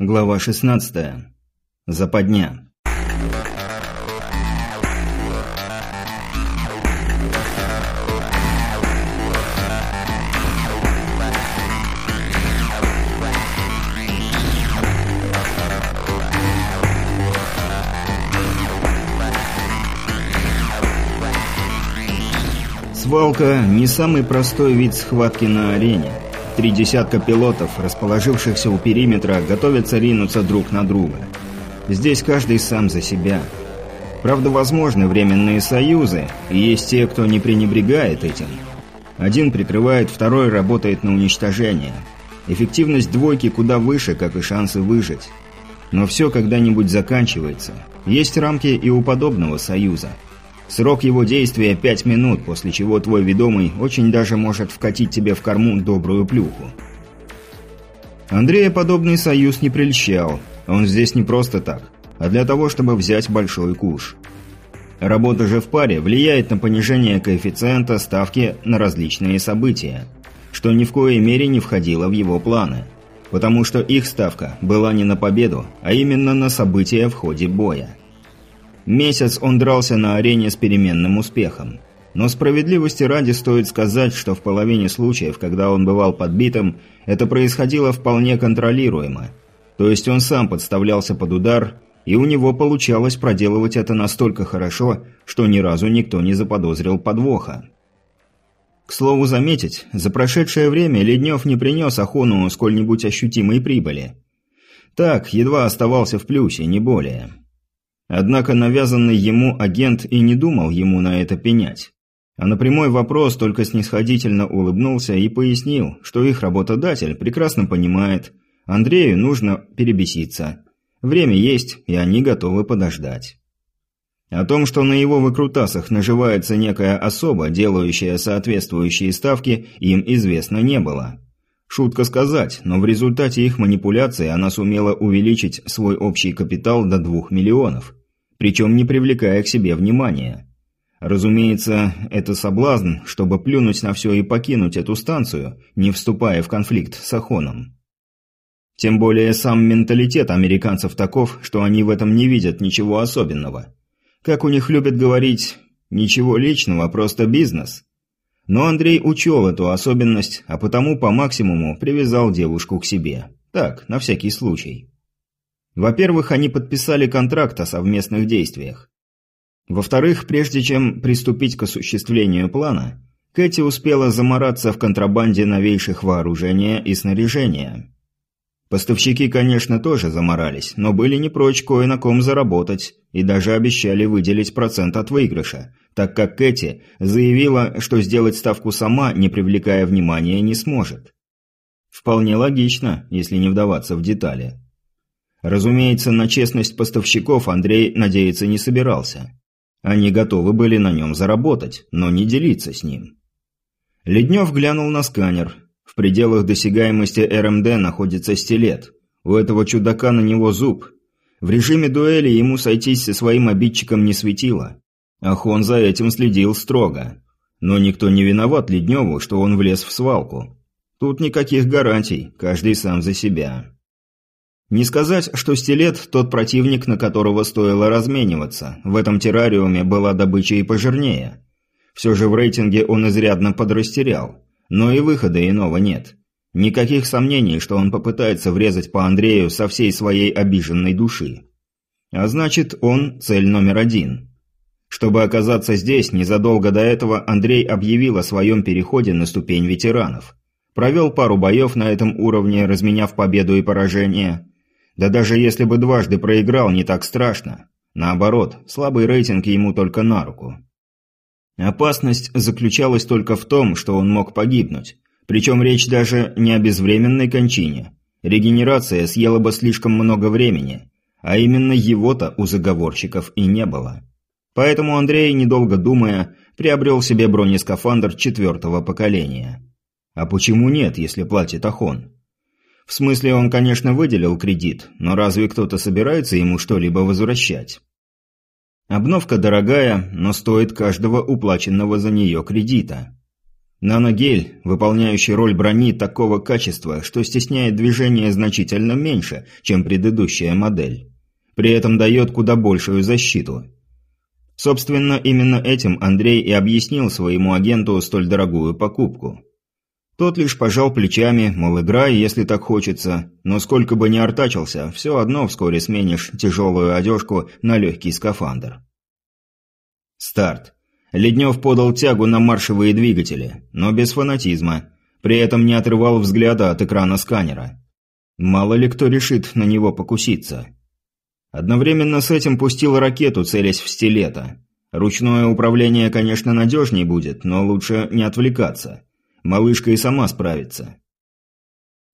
Глава 16. Западня. Свалка – не самый простой вид схватки на арене. Три десятка пилотов, расположившихся у периметра, готовятся ринуться друг на друга. Здесь каждый сам за себя. Правда, возможны временные союзы, и есть те, кто не пренебрегает этим. Один прикрывает, второй работает на уничтожение. Эффективность двойки куда выше, как и шансы выжить. Но все когда-нибудь заканчивается. Есть рамки и у подобного союза – Срок его действия – пять минут, после чего твой ведомый очень даже может вкатить тебе в корму добрую плюху. Андрея подобный союз не прельщал. Он здесь не просто так, а для того, чтобы взять большой куш. Работа же в паре влияет на понижение коэффициента ставки на различные события, что ни в коей мере не входило в его планы, потому что их ставка была не на победу, а именно на события в ходе боя. Месяц он дрался на арене с переменным успехом. Но справедливости ради стоит сказать, что в половине случаев, когда он бывал подбитым, это происходило вполне контролируемо. То есть он сам подставлялся под удар, и у него получалось проделывать это настолько хорошо, что ни разу никто не заподозрил подвоха. К слову заметить, за прошедшее время Леднев не принес Ахону сколь-нибудь ощутимой прибыли. Так, едва оставался в плюсе, не более. Однако навязанный ему агент и не думал ему на это пенять. А на прямой вопрос только снисходительно улыбнулся и пояснил, что их работодатель прекрасно понимает, Андрею нужно перебеситься. Время есть, и они готовы подождать. О том, что на его выкрутасах наживается некая особа, делающая соответствующие ставки, им известно не было. Шутка сказать, но в результате их манипуляции она сумела увеличить свой общий капитал до двух миллионов причем не привлекая к себе внимания. Разумеется, это соблазн, чтобы плюнуть на все и покинуть эту станцию, не вступая в конфликт с Ахоном. Тем более сам менталитет американцев таков, что они в этом не видят ничего особенного. Как у них любят говорить, ничего личного, просто бизнес. Но Андрей учел эту особенность, а потому по максимуму привязал девушку к себе. Так, на всякий случай. Во-первых, они подписали контракт о совместных действиях. Во-вторых, прежде чем приступить к осуществлению плана, Кэти успела замораться в контрабанде новейших вооружения и снаряжения. Поставщики, конечно, тоже заморались, но были не прочь кое на ком заработать и даже обещали выделить процент от выигрыша, так как Кэти заявила, что сделать ставку сама, не привлекая внимания, не сможет. Вполне логично, если не вдаваться в детали. Разумеется, на честность поставщиков Андрей надеяться не собирался. Они готовы были на нем заработать, но не делиться с ним. Леднев глянул на сканер. В пределах досягаемости РМД находится стилет. У этого чудака на него зуб. В режиме дуэли ему сойтись со своим обидчиком не светило. Ахон за этим следил строго. Но никто не виноват Ледневу, что он влез в свалку. Тут никаких гарантий, каждый сам за себя. Не сказать, что стилет – тот противник, на которого стоило размениваться. В этом террариуме была добыча и пожирнее. Все же в рейтинге он изрядно подрастерял. Но и выхода иного нет. Никаких сомнений, что он попытается врезать по Андрею со всей своей обиженной души. А значит, он цель номер один. Чтобы оказаться здесь, незадолго до этого Андрей объявил о своем переходе на ступень ветеранов. Провел пару боев на этом уровне, разменяв победу и поражение – да даже если бы дважды проиграл, не так страшно. Наоборот, слабый рейтинг ему только на руку. Опасность заключалась только в том, что он мог погибнуть. Причем речь даже не о безвременной кончине. Регенерация съела бы слишком много времени, а именно его-то у заговорщиков и не было. Поэтому Андрей, недолго думая, приобрел себе бронескафандр четвертого поколения. А почему нет, если платит Ахон? В смысле, он, конечно, выделил кредит, но разве кто-то собирается ему что-либо возвращать? Обновка дорогая, но стоит каждого уплаченного за нее кредита. Наногель, выполняющий роль брони такого качества, что стесняет движение значительно меньше, чем предыдущая модель. При этом дает куда большую защиту. Собственно, именно этим Андрей и объяснил своему агенту столь дорогую покупку. Тот лишь пожал плечами, мол, играй, если так хочется, но сколько бы ни артачился, все одно вскоре сменишь тяжелую одежку на легкий скафандр. Старт. Леднев подал тягу на маршевые двигатели, но без фанатизма, при этом не отрывал взгляда от экрана сканера. Мало ли кто решит на него покуситься. Одновременно с этим пустил ракету, целясь в стилета. Ручное управление, конечно, надежней будет, но лучше не отвлекаться. Малышка и сама справится.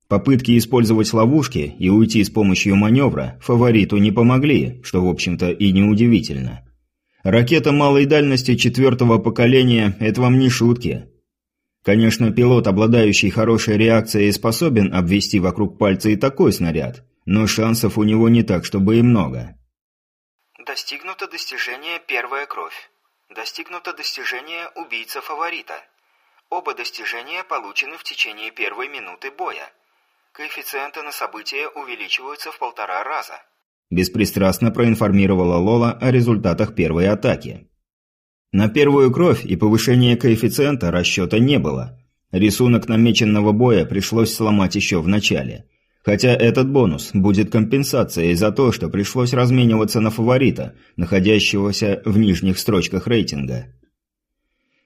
Попытки использовать ловушки и уйти с помощью маневра фавориту не помогли, что, в общем-то, и неудивительно. Ракета малой дальности четвертого поколения – это вам не шутки. Конечно, пилот, обладающий хорошей реакцией, способен обвести вокруг пальца и такой снаряд, но шансов у него не так, чтобы и много. Достигнуто достижение «Первая кровь». Достигнуто достижение «Убийца фаворита». Оба достижения получены в течение первой минуты боя. Коэффициенты на события увеличиваются в полтора раза. Беспристрастно проинформировала Лола о результатах первой атаки. На первую кровь и повышение коэффициента расчета не было. Рисунок намеченного боя пришлось сломать еще в начале. Хотя этот бонус будет компенсацией за то, что пришлось размениваться на фаворита, находящегося в нижних строчках рейтинга.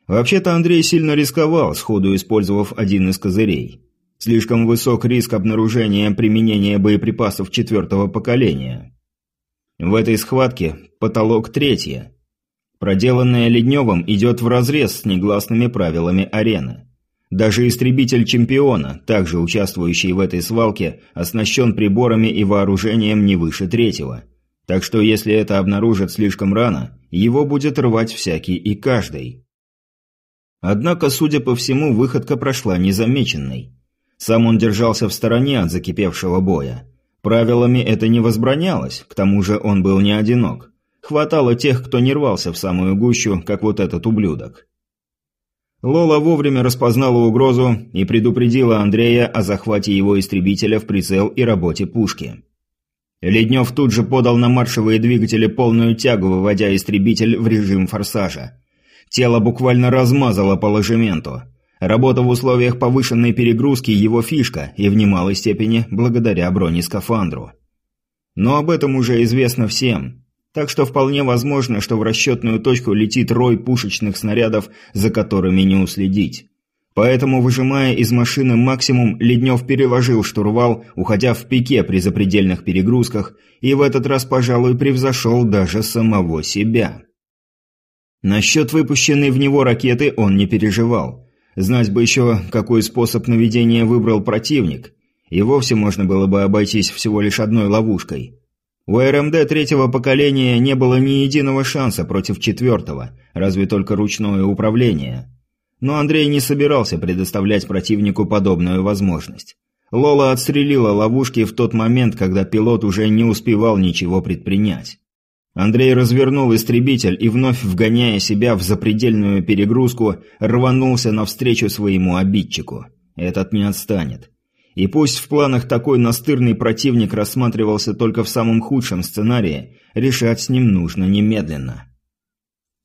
Вообще-то Андрей сильно рисковал, сходу использовав один из козырей. Слишком высок риск обнаружения применения боеприпасов четвертого поколения. В этой схватке потолок третье. Проделанное Ледневым идет вразрез с негласными правилами арены. Даже истребитель чемпиона, также участвующий в этой свалке, оснащен приборами и вооружением не выше третьего. Так что если это обнаружат слишком рано, его будет рвать всякий и каждый. Однако, судя по всему, выходка прошла незамеченной. Сам он держался в стороне от закипевшего боя. Правилами это не возбранялось, к тому же он был не одинок. Хватало тех, кто не рвался в самую гущу, как вот этот ублюдок. Лола вовремя распознала угрозу и предупредила Андрея о захвате его истребителя в прицел и работе пушки. Леднев тут же подал на маршевые двигатели полную тягу, выводя истребитель в режим форсажа. Тело буквально размазало по ложементу. Работа в условиях повышенной перегрузки – его фишка, и в немалой степени благодаря бронескафандру. Но об этом уже известно всем. Так что вполне возможно, что в расчетную точку летит рой пушечных снарядов, за которыми не уследить. Поэтому, выжимая из машины максимум, Леднев переложил штурвал, уходя в пике при запредельных перегрузках, и в этот раз, пожалуй, превзошел даже самого себя. Насчет выпущенной в него ракеты он не переживал. Знать бы еще, какой способ наведения выбрал противник. И вовсе можно было бы обойтись всего лишь одной ловушкой. У РМД третьего поколения не было ни единого шанса против четвертого, разве только ручное управление. Но Андрей не собирался предоставлять противнику подобную возможность. Лола отстрелила ловушки в тот момент, когда пилот уже не успевал ничего предпринять. Андрей развернул истребитель и, вновь вгоняя себя в запредельную перегрузку, рванулся навстречу своему обидчику. Этот не отстанет. И пусть в планах такой настырный противник рассматривался только в самом худшем сценарии, решать с ним нужно немедленно.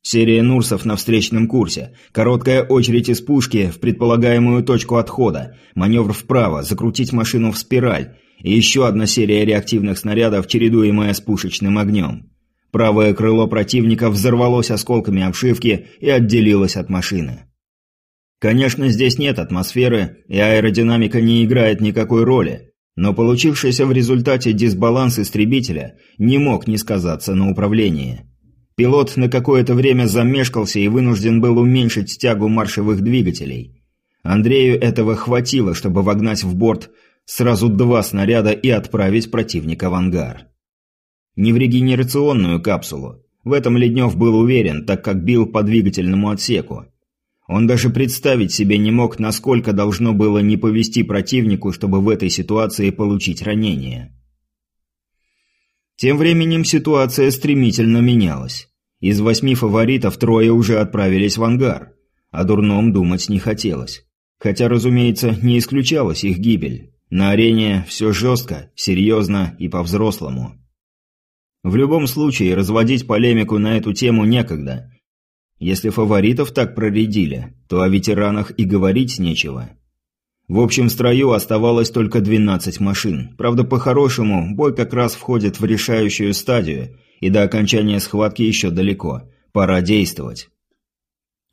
Серия Нурсов на встречном курсе, короткая очередь из пушки в предполагаемую точку отхода, маневр вправо, закрутить машину в спираль и еще одна серия реактивных снарядов, чередуемая с пушечным огнем. Правое крыло противника взорвалось осколками обшивки и отделилось от машины. Конечно, здесь нет атмосферы, и аэродинамика не играет никакой роли, но получившийся в результате дисбаланс истребителя не мог не сказаться на управлении. Пилот на какое-то время замешкался и вынужден был уменьшить тягу маршевых двигателей. Андрею этого хватило, чтобы вогнать в борт сразу два снаряда и отправить противника в ангар. Не в регенерационную капсулу. В этом Леднев был уверен, так как бил по двигательному отсеку. Он даже представить себе не мог, насколько должно было не повести противнику, чтобы в этой ситуации получить ранение. Тем временем ситуация стремительно менялась. Из восьми фаворитов трое уже отправились в ангар. О дурном думать не хотелось. Хотя, разумеется, не исключалась их гибель. На арене все жестко, серьезно и по-взрослому. В любом случае, разводить полемику на эту тему некогда. Если фаворитов так проредили, то о ветеранах и говорить нечего. В общем строю оставалось только 12 машин. Правда, по-хорошему, бой как раз входит в решающую стадию, и до окончания схватки еще далеко. Пора действовать.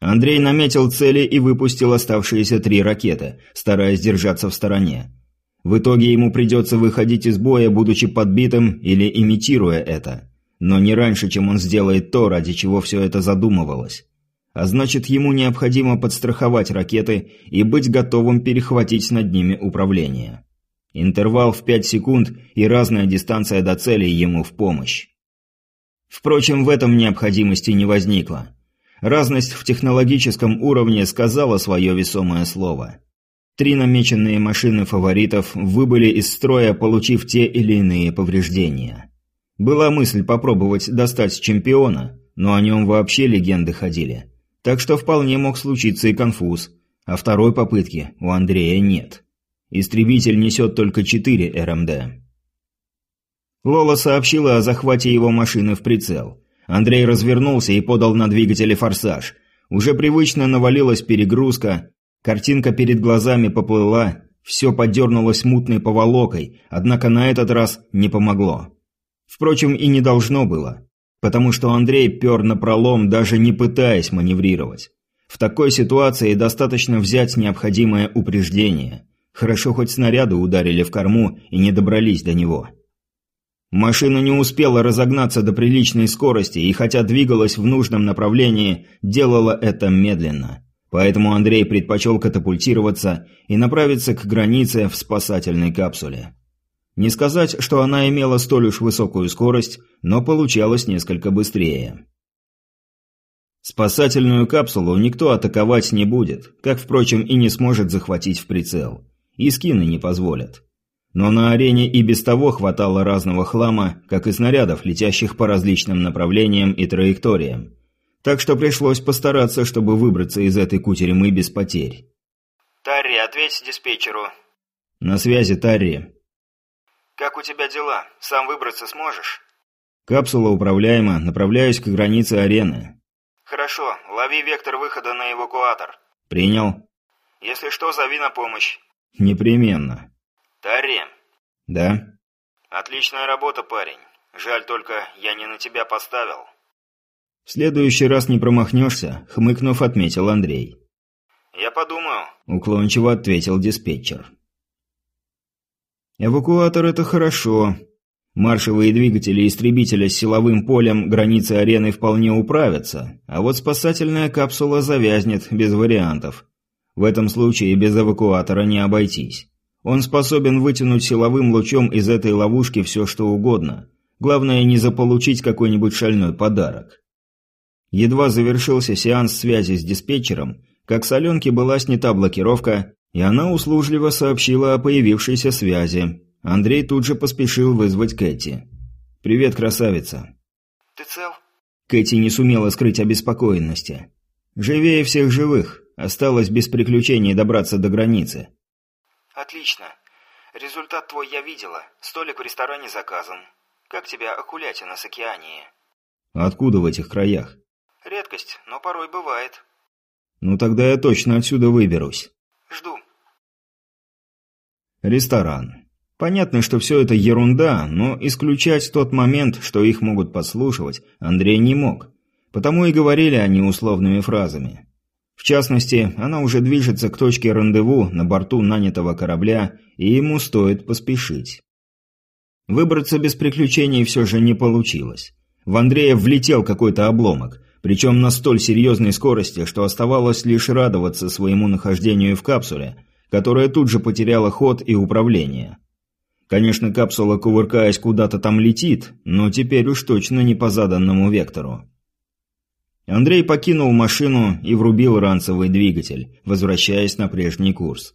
Андрей наметил цели и выпустил оставшиеся три ракеты, стараясь держаться в стороне. В итоге ему придется выходить из боя, будучи подбитым или имитируя это. Но не раньше, чем он сделает то, ради чего все это задумывалось. А значит, ему необходимо подстраховать ракеты и быть готовым перехватить над ними управление. Интервал в 5 секунд и разная дистанция до цели ему в помощь. Впрочем, в этом необходимости не возникло. Разность в технологическом уровне сказала свое весомое слово. Три намеченные машины фаворитов выбыли из строя, получив те или иные повреждения. Была мысль попробовать достать чемпиона, но о нем вообще легенды ходили. Так что вполне мог случиться и конфуз, а второй попытки у Андрея нет. Истребитель несет только 4 РМД. Лола сообщила о захвате его машины в прицел. Андрей развернулся и подал на двигателе форсаж. Уже привычно навалилась перегрузка, картинка перед глазами поплыла, все подернулось мутной поволокой, однако на этот раз не помогло. Впрочем, и не должно было, потому что Андрей пер на пролом, даже не пытаясь маневрировать. В такой ситуации достаточно взять необходимое упреждение. Хорошо хоть снаряды ударили в корму и не добрались до него. Машина не успела разогнаться до приличной скорости и хотя двигалась в нужном направлении, делала это медленно. Поэтому Андрей предпочел катапультироваться и направиться к границе в спасательной капсуле. Не сказать, что она имела столь уж высокую скорость, но получалось несколько быстрее. Спасательную капсулу никто атаковать не будет, как, впрочем, и не сможет захватить в прицел. И скины не позволят. Но на арене и без того хватало разного хлама, как и снарядов, летящих по различным направлениям и траекториям. Так что пришлось постараться, чтобы выбраться из этой кутеремы без потерь. «Тарри, ответь диспетчеру». «На связи, Тарри». «Как у тебя дела? Сам выбраться сможешь?» «Капсула управляема. Направляюсь к границе арены». «Хорошо. Лови вектор выхода на эвакуатор». «Принял». «Если что, зови на помощь». «Непременно». «Тарри!» «Да?» «Отличная работа, парень. Жаль только, я не на тебя поставил». «В следующий раз не промахнешься», — хмыкнув, отметил Андрей. «Я подумаю», — уклончиво ответил диспетчер. «Эвакуатор — это хорошо. Маршевые двигатели истребителя с силовым полем границы арены вполне управятся, а вот спасательная капсула завязнет без вариантов. В этом случае без эвакуатора не обойтись». Он способен вытянуть силовым лучом из этой ловушки все что угодно. Главное не заполучить какой-нибудь шальной подарок. Едва завершился сеанс связи с диспетчером, как с Аленки была снята блокировка, и она услужливо сообщила о появившейся связи. Андрей тут же поспешил вызвать Кэти. «Привет, красавица». «Ты цел?» Кэти не сумела скрыть обеспокоенности. «Живее всех живых. Осталось без приключений добраться до границы. «Отлично. Результат твой я видела. Столик в ресторане заказан. Как тебя окулятина с океании?» «Откуда в этих краях?» «Редкость, но порой бывает». «Ну тогда я точно отсюда выберусь». «Жду». Ресторан. Понятно, что все это ерунда, но исключать тот момент, что их могут подслушивать, Андрей не мог. Потому и говорили они условными фразами. В частности, она уже движется к точке рандеву на борту нанятого корабля, и ему стоит поспешить. Выбраться без приключений все же не получилось. В Андрея влетел какой-то обломок, причем на столь серьезной скорости, что оставалось лишь радоваться своему нахождению в капсуле, которая тут же потеряла ход и управление. Конечно, капсула, кувыркаясь, куда-то там летит, но теперь уж точно не по заданному вектору. Андрей покинул машину и врубил ранцевый двигатель, возвращаясь на прежний курс.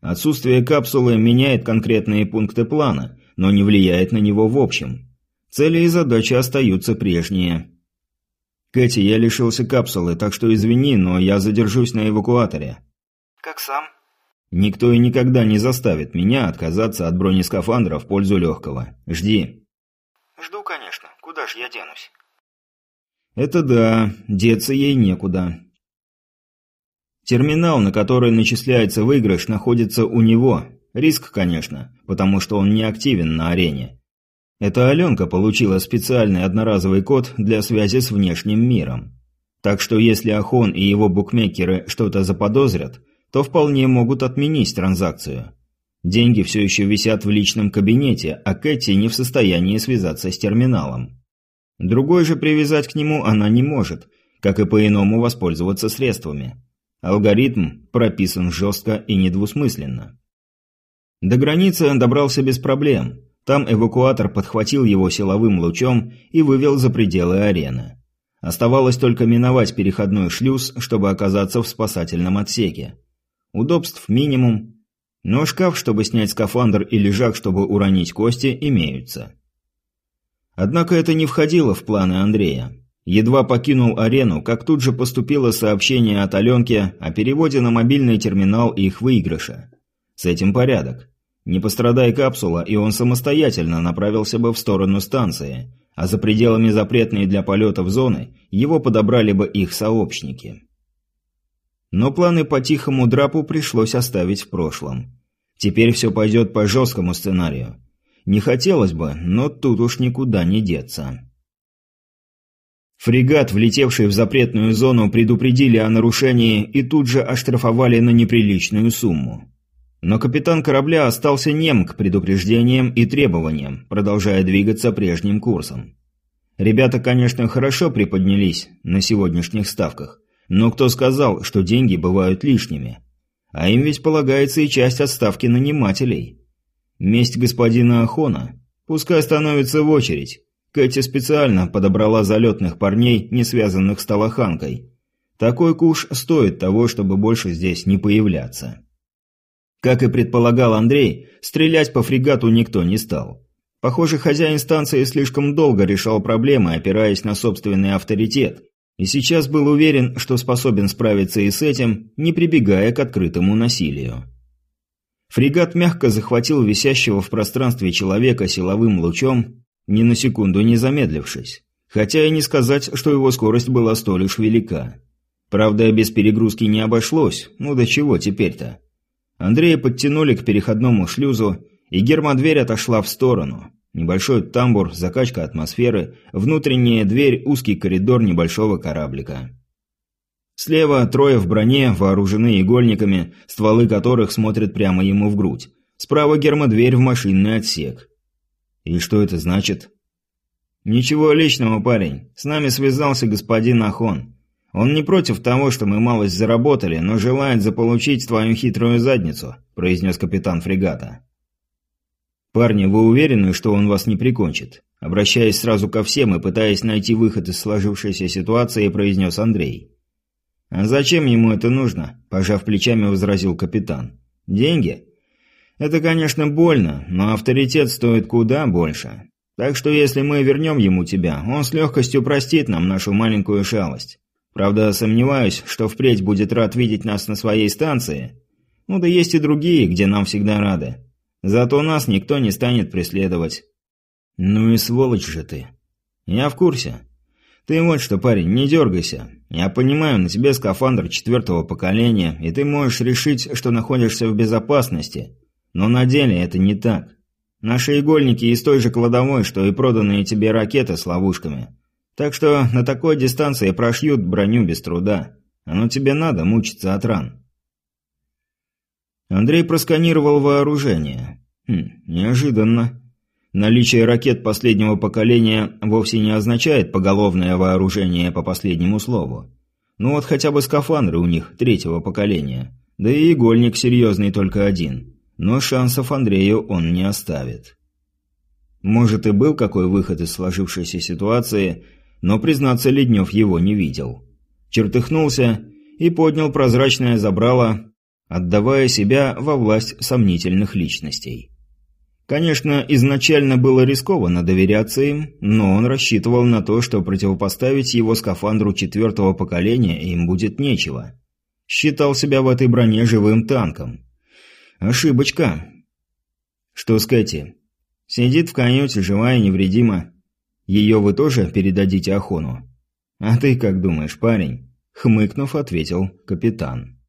Отсутствие капсулы меняет конкретные пункты плана, но не влияет на него в общем. Цели и задачи остаются прежние. «Кэти, я лишился капсулы, так что извини, но я задержусь на эвакуаторе». «Как сам?» «Никто и никогда не заставит меня отказаться от бронескафандра в пользу легкого. Жди». «Жду, конечно. Куда же я денусь?» «Это да, деться ей некуда». Терминал, на который начисляется выигрыш, находится у него. Риск, конечно, потому что он не активен на арене. Эта Аленка получила специальный одноразовый код для связи с внешним миром. Так что если Ахон и его букмекеры что-то заподозрят, то вполне могут отменить транзакцию. Деньги все еще висят в личном кабинете, а Кэти не в состоянии связаться с терминалом. Другой же привязать к нему она не может, как и по-иному воспользоваться средствами. Алгоритм прописан жестко и недвусмысленно. До границы добрался без проблем – там эвакуатор подхватил его силовым лучом и вывел за пределы арены. Оставалось только миновать переходной шлюз, чтобы оказаться в спасательном отсеке. Удобств минимум, но шкаф, чтобы снять скафандр и лежак, чтобы уронить кости, имеются. Однако это не входило в планы Андрея. Едва покинул арену, как тут же поступило сообщение от Аленки о переводе на мобильный терминал их выигрыша. С этим порядок. Не пострадай капсула, и он самостоятельно направился бы в сторону станции, а за пределами запретной для полетов зоны его подобрали бы их сообщники. Но планы по тихому драпу пришлось оставить в прошлом. Теперь все пойдет по жесткому сценарию. Не хотелось бы, но тут уж никуда не деться. Фрегат, влетевший в запретную зону, предупредили о нарушении и тут же оштрафовали на неприличную сумму. Но капитан корабля остался нем к предупреждениям и требованиям, продолжая двигаться прежним курсом. Ребята, конечно, хорошо приподнялись на сегодняшних ставках, но кто сказал, что деньги бывают лишними? А им ведь полагается и часть отставки нанимателей. Месть господина Ахона пускай становится в очередь. Кэти специально подобрала залетных парней, не связанных с Талаханкой. Такой куш стоит того, чтобы больше здесь не появляться. Как и предполагал Андрей, стрелять по фрегату никто не стал. Похоже, хозяин станции слишком долго решал проблемы, опираясь на собственный авторитет, и сейчас был уверен, что способен справиться и с этим, не прибегая к открытому насилию. Фрегат мягко захватил висящего в пространстве человека силовым лучом, ни на секунду не замедлившись. Хотя и не сказать, что его скорость была столь уж велика. Правда, без перегрузки не обошлось, ну до чего теперь-то? Андрея подтянули к переходному шлюзу, и гермодверь отошла в сторону. Небольшой тамбур, закачка атмосферы, внутренняя дверь, узкий коридор небольшого кораблика. Слева трое в броне, вооружены игольниками, стволы которых смотрят прямо ему в грудь. Справа гермодверь в машинный отсек. И что это значит? «Ничего личного, парень. С нами связался господин Ахон. Он не против того, что мы малость заработали, но желает заполучить твою хитрую задницу», – произнес капитан фрегата. «Парни, вы уверены, что он вас не прикончит?» Обращаясь сразу ко всем и пытаясь найти выход из сложившейся ситуации, произнес Андрей. «А зачем ему это нужно?» – пожав плечами, возразил капитан. «Деньги? Это, конечно, больно, но авторитет стоит куда больше. Так что если мы вернем ему тебя, он с легкостью простит нам нашу маленькую шалость. Правда, сомневаюсь, что впредь будет рад видеть нас на своей станции. Ну да есть и другие, где нам всегда рады. Зато нас никто не станет преследовать. Ну и сволочь же ты. Я в курсе. Ты вот что, парень, не дергайся. Я понимаю, на тебе скафандр четвертого поколения, и ты можешь решить, что находишься в безопасности. Но на деле это не так. Наши игольники из той же кладовой, что и проданные тебе ракеты с ловушками. Так что на такой дистанции прошьют броню без труда. Оно тебе надо мучиться от ран. Андрей просканировал вооружение. Хм, неожиданно. Наличие ракет последнего поколения вовсе не означает поголовное вооружение по последнему слову. Ну вот хотя бы скафандры у них третьего поколения. Да и игольник серьезный только один. Но шансов Андрею он не оставит. Может и был какой выход из сложившейся ситуации – но, признаться, Леднев его не видел. Чертыхнулся и поднял прозрачное забрало, отдавая себя во власть сомнительных личностей. Конечно, изначально было рискованно доверяться им, но он рассчитывал на то, что противопоставить его скафандру четвертого поколения им будет нечего. Считал себя в этой броне живым танком. Ошибочка. Что с Кэти? Сидит в каюте, живая и невредима. Ее вы тоже передадите Ахону? А ты как думаешь, парень? Хмыкнув, ответил капитан.